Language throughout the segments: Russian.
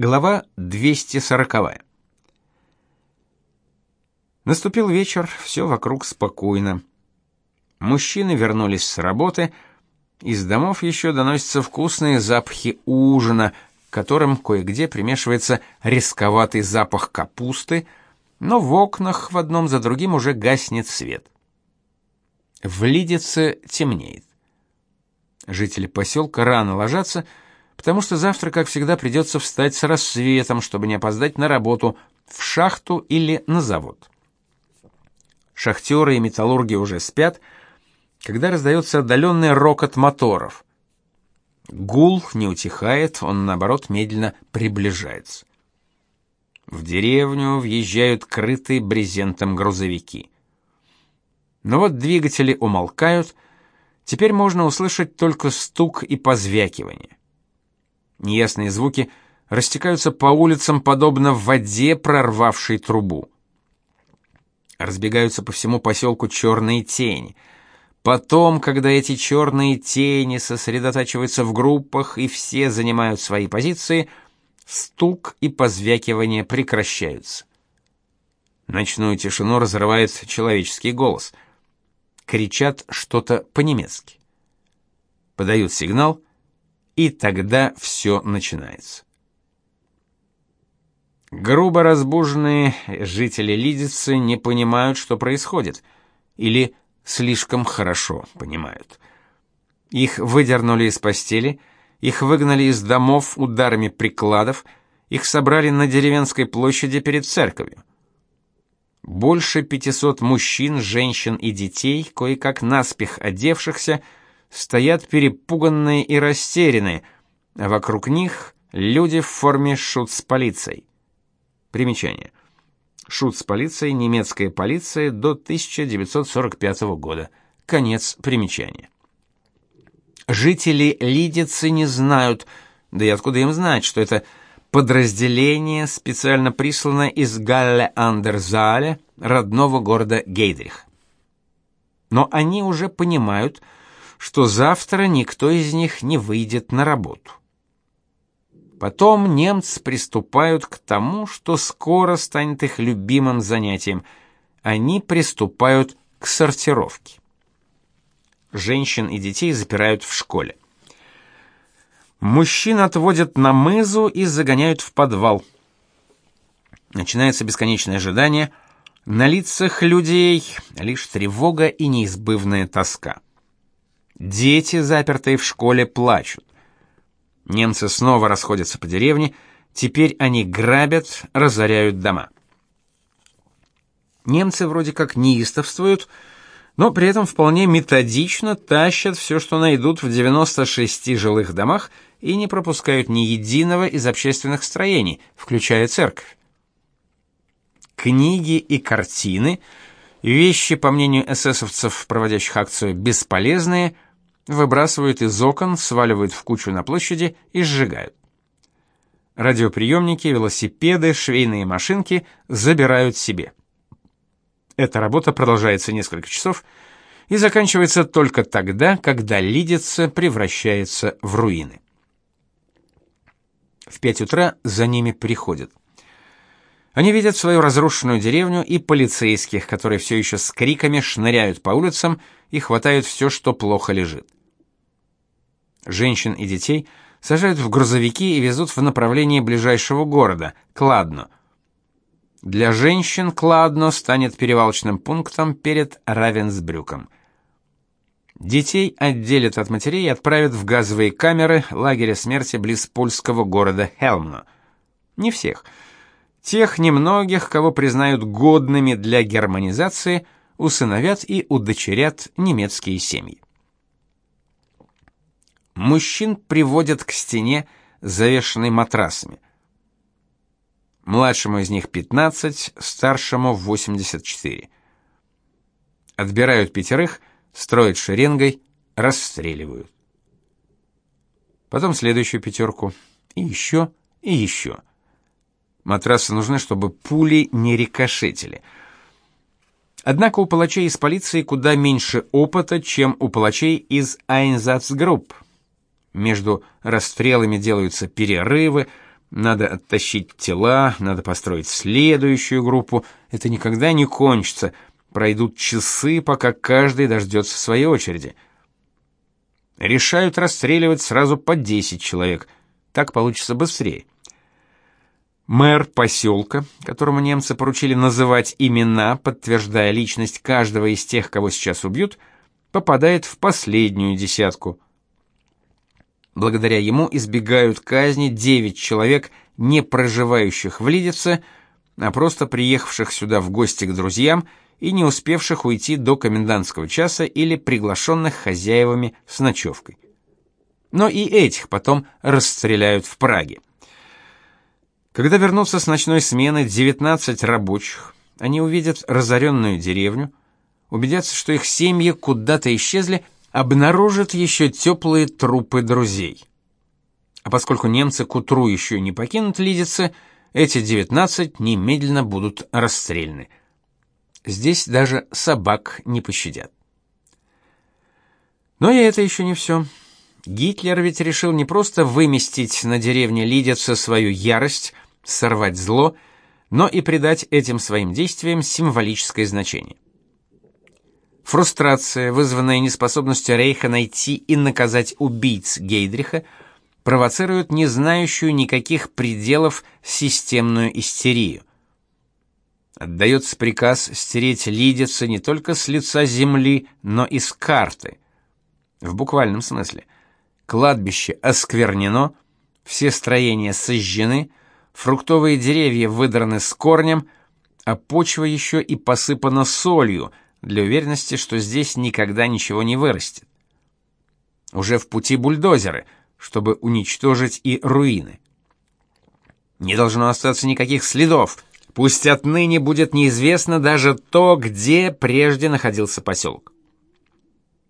Глава 240. Наступил вечер, все вокруг спокойно. Мужчины вернулись с работы, из домов еще доносятся вкусные запахи ужина, к которым кое-где примешивается рисковатый запах капусты, но в окнах в одном за другим уже гаснет свет. В Лидице темнеет. Жители поселка рано ложатся, потому что завтра, как всегда, придется встать с рассветом, чтобы не опоздать на работу в шахту или на завод. Шахтеры и металлурги уже спят, когда раздается отдаленный рокот моторов. Гул не утихает, он наоборот медленно приближается. В деревню въезжают крытые брезентом грузовики. Но вот двигатели умолкают, теперь можно услышать только стук и позвякивание. Неясные звуки растекаются по улицам подобно воде, прорвавшей трубу. Разбегаются по всему поселку черные тени. Потом, когда эти черные тени сосредотачиваются в группах и все занимают свои позиции, стук и позвякивание прекращаются. Ночную тишину разрывает человеческий голос. Кричат что-то по-немецки. Подают сигнал — и тогда все начинается. Грубо разбуженные жители Лидицы не понимают, что происходит, или слишком хорошо понимают. Их выдернули из постели, их выгнали из домов ударами прикладов, их собрали на деревенской площади перед церковью. Больше 500 мужчин, женщин и детей, кое-как наспех одевшихся, стоят перепуганные и растерянные, а вокруг них люди в форме шутс-полицией. Примечание. Шутс-полиция, немецкая полиция до 1945 года. Конец примечания. Жители Лидицы не знают, да и откуда им знать, что это подразделение специально прислано из Галле-Андерзале, родного города Гейдрих. Но они уже понимают, что завтра никто из них не выйдет на работу. Потом немцы приступают к тому, что скоро станет их любимым занятием. Они приступают к сортировке. Женщин и детей запирают в школе. Мужчин отводят на мызу и загоняют в подвал. Начинается бесконечное ожидание. На лицах людей лишь тревога и неизбывная тоска. Дети, запертые в школе, плачут. Немцы снова расходятся по деревне, теперь они грабят, разоряют дома. Немцы вроде как неистовствуют, но при этом вполне методично тащат все, что найдут в 96 жилых домах и не пропускают ни единого из общественных строений, включая церковь. Книги и картины, вещи, по мнению эсэсовцев, проводящих акцию, бесполезные – выбрасывают из окон, сваливают в кучу на площади и сжигают. Радиоприемники, велосипеды, швейные машинки забирают себе. Эта работа продолжается несколько часов и заканчивается только тогда, когда Лидица превращается в руины. В пять утра за ними приходят. Они видят свою разрушенную деревню и полицейских, которые все еще с криками шныряют по улицам и хватают все, что плохо лежит. Женщин и детей сажают в грузовики и везут в направлении ближайшего города Кладно. Для женщин Кладно станет перевалочным пунктом перед Равенсбрюком. Детей отделят от матерей и отправят в газовые камеры лагеря смерти близ польского города Хелмно. Не всех. Тех немногих, кого признают годными для германизации, усыновят и удочерят немецкие семьи. Мужчин приводят к стене, завешенной матрасами. Младшему из них 15, старшему 84. Отбирают пятерых, строят шеренгой, расстреливают. Потом следующую пятерку, и еще, и еще. Матрасы нужны, чтобы пули не рикошетили. Однако у палачей из полиции куда меньше опыта, чем у палачей из Einsatzgruppe. Между расстрелами делаются перерывы, Надо оттащить тела, надо построить следующую группу. Это никогда не кончится. Пройдут часы, пока каждый дождется своей очереди. Решают расстреливать сразу по 10 человек. Так получится быстрее. Мэр поселка, которому немцы поручили называть имена, подтверждая личность каждого из тех, кого сейчас убьют, попадает в последнюю десятку. Благодаря ему избегают казни 9 человек, не проживающих в Лидице, а просто приехавших сюда в гости к друзьям и не успевших уйти до комендантского часа или приглашенных хозяевами с ночевкой. Но и этих потом расстреляют в Праге. Когда вернутся с ночной смены 19 рабочих, они увидят разоренную деревню, убедятся, что их семьи куда-то исчезли, обнаружат еще теплые трупы друзей. А поскольку немцы к утру еще не покинут Лидицы, эти 19 немедленно будут расстреляны. Здесь даже собак не пощадят. Но и это еще не все. Гитлер ведь решил не просто выместить на деревне Лидице свою ярость, сорвать зло, но и придать этим своим действиям символическое значение. Фрустрация, вызванная неспособностью Рейха найти и наказать убийц Гейдриха, провоцирует не знающую никаких пределов системную истерию. Отдается приказ стереть Лидица не только с лица земли, но и с карты. В буквальном смысле. Кладбище осквернено, все строения сожжены, Фруктовые деревья выдраны с корнем, а почва еще и посыпана солью для уверенности, что здесь никогда ничего не вырастет. Уже в пути бульдозеры, чтобы уничтожить и руины. Не должно остаться никаких следов. Пусть отныне будет неизвестно даже то, где прежде находился поселок.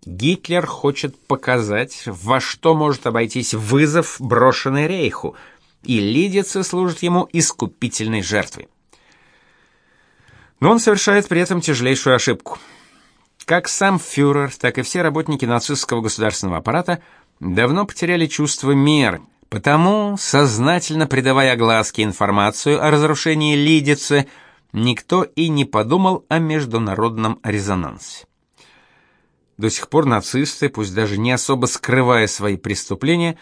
Гитлер хочет показать, во что может обойтись вызов, брошенный Рейху – и лидицы служат ему искупительной жертвой. Но он совершает при этом тяжелейшую ошибку. Как сам фюрер, так и все работники нацистского государственного аппарата давно потеряли чувство меры, потому, сознательно придавая огласке информацию о разрушении Лидицы, никто и не подумал о международном резонансе. До сих пор нацисты, пусть даже не особо скрывая свои преступления,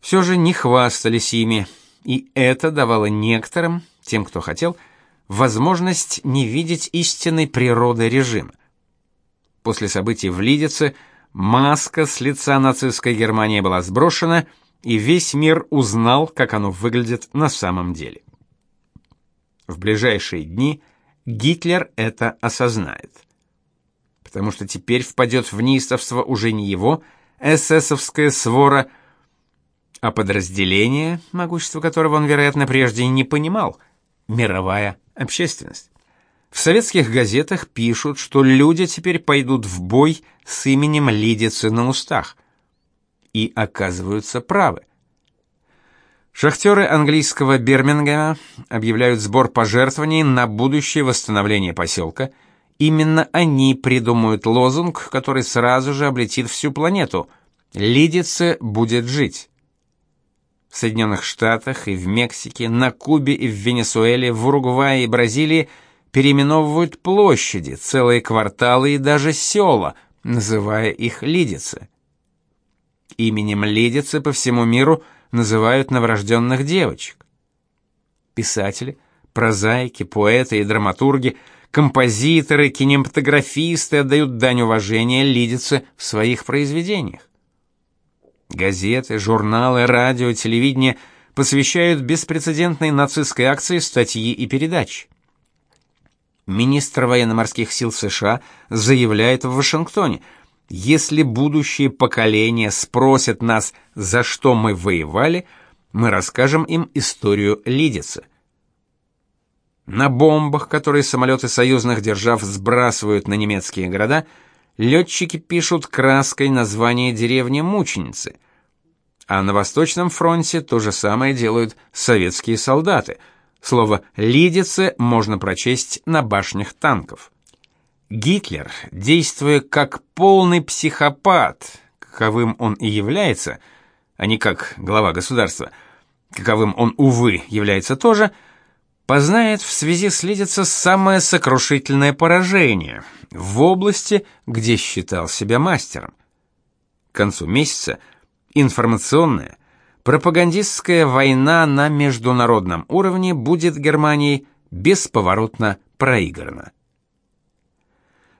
все же не хвастались ими, и это давало некоторым, тем, кто хотел, возможность не видеть истинной природы режима. После событий в Лидице маска с лица нацистской Германии была сброшена, и весь мир узнал, как оно выглядит на самом деле. В ближайшие дни Гитлер это осознает. Потому что теперь впадет в неистовство уже не его эсэсовская свора, а подразделение, могущество которого он, вероятно, прежде не понимал, мировая общественность. В советских газетах пишут, что люди теперь пойдут в бой с именем Лидицы на устах. И оказываются правы. Шахтеры английского Бирмингема объявляют сбор пожертвований на будущее восстановление поселка. Именно они придумают лозунг, который сразу же облетит всю планету. Лидице будет жить в Соединенных Штатах и в Мексике, на Кубе и в Венесуэле, в Уругвае и Бразилии переименовывают площади, целые кварталы и даже села, называя их Лидицы. Именем Лидицы по всему миру называют новорожденных девочек. Писатели, прозаики, поэты и драматурги, композиторы, кинематографисты отдают дань уважения Лидице в своих произведениях. Газеты, журналы, радио, телевидение посвящают беспрецедентной нацистской акции статьи и передачи. Министр военно-морских сил США заявляет в Вашингтоне: "Если будущие поколения спросят нас, за что мы воевали, мы расскажем им историю Лидицы". На бомбах, которые самолеты союзных держав сбрасывают на немецкие города, летчики пишут краской название деревни Мученицы. А на Восточном фронте то же самое делают советские солдаты. Слово «лидице» можно прочесть на башнях танков. Гитлер, действуя как полный психопат, каковым он и является, а не как глава государства, каковым он, увы, является тоже, познает в связи с Лидица самое сокрушительное поражение в области, где считал себя мастером. К концу месяца информационная, пропагандистская война на международном уровне будет Германией бесповоротно проиграна.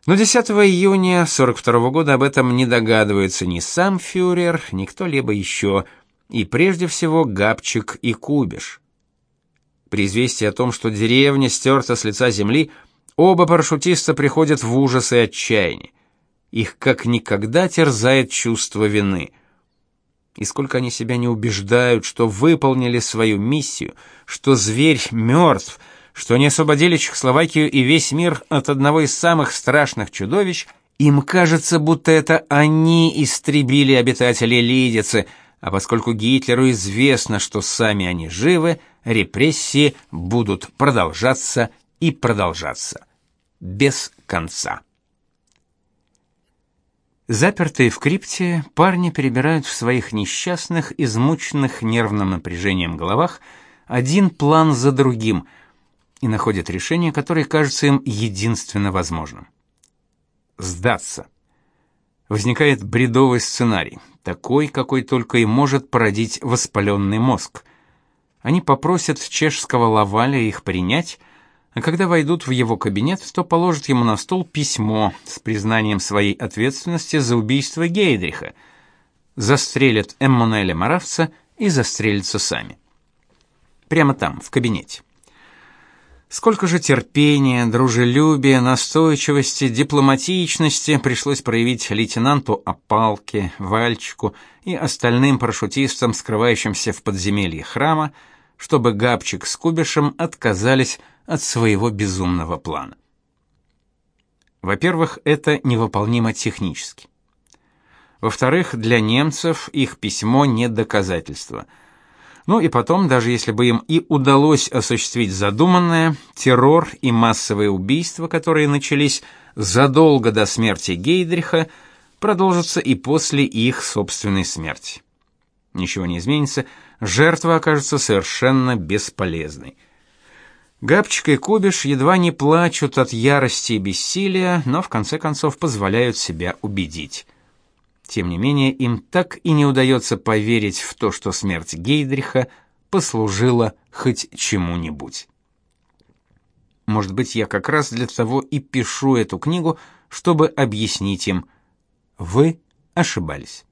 Но 10 июня 42 года об этом не догадываются ни сам фюрер, ни кто-либо еще, и прежде всего Габчик и Кубиш. При известии о том, что деревня стерта с лица земли, оба парашютиста приходят в ужас и отчаяние. Их как никогда терзает чувство вины. И сколько они себя не убеждают, что выполнили свою миссию, что зверь мертв, что они освободили Чехословакию и весь мир от одного из самых страшных чудовищ, им кажется, будто это они истребили обитателей Лидицы, а поскольку Гитлеру известно, что сами они живы, репрессии будут продолжаться и продолжаться без конца. Запертые в крипте, парни перебирают в своих несчастных, измученных нервным напряжением головах один план за другим – и находят решение, которое кажется им единственно возможным. Сдаться. Возникает бредовый сценарий, такой, какой только и может породить воспаленный мозг. Они попросят чешского Лаваля их принять, а когда войдут в его кабинет, то положат ему на стол письмо с признанием своей ответственности за убийство Гейдриха, застрелят Эммануэля Маравца и застрелятся сами. Прямо там, в кабинете. Сколько же терпения, дружелюбия, настойчивости, дипломатичности пришлось проявить лейтенанту Опалке, Вальчику и остальным парашютистам, скрывающимся в подземелье храма, чтобы Габчик с Кубишем отказались от своего безумного плана. Во-первых, это невыполнимо технически. Во-вторых, для немцев их письмо не доказательство – ну и потом, даже если бы им и удалось осуществить задуманное, террор и массовые убийства, которые начались задолго до смерти Гейдриха, продолжатся и после их собственной смерти. Ничего не изменится, жертва окажется совершенно бесполезной. Габчик и Кубиш едва не плачут от ярости и бессилия, но в конце концов позволяют себя убедить. Тем не менее, им так и не удается поверить в то, что смерть Гейдриха послужила хоть чему-нибудь. Может быть, я как раз для того и пишу эту книгу, чтобы объяснить им: вы ошибались.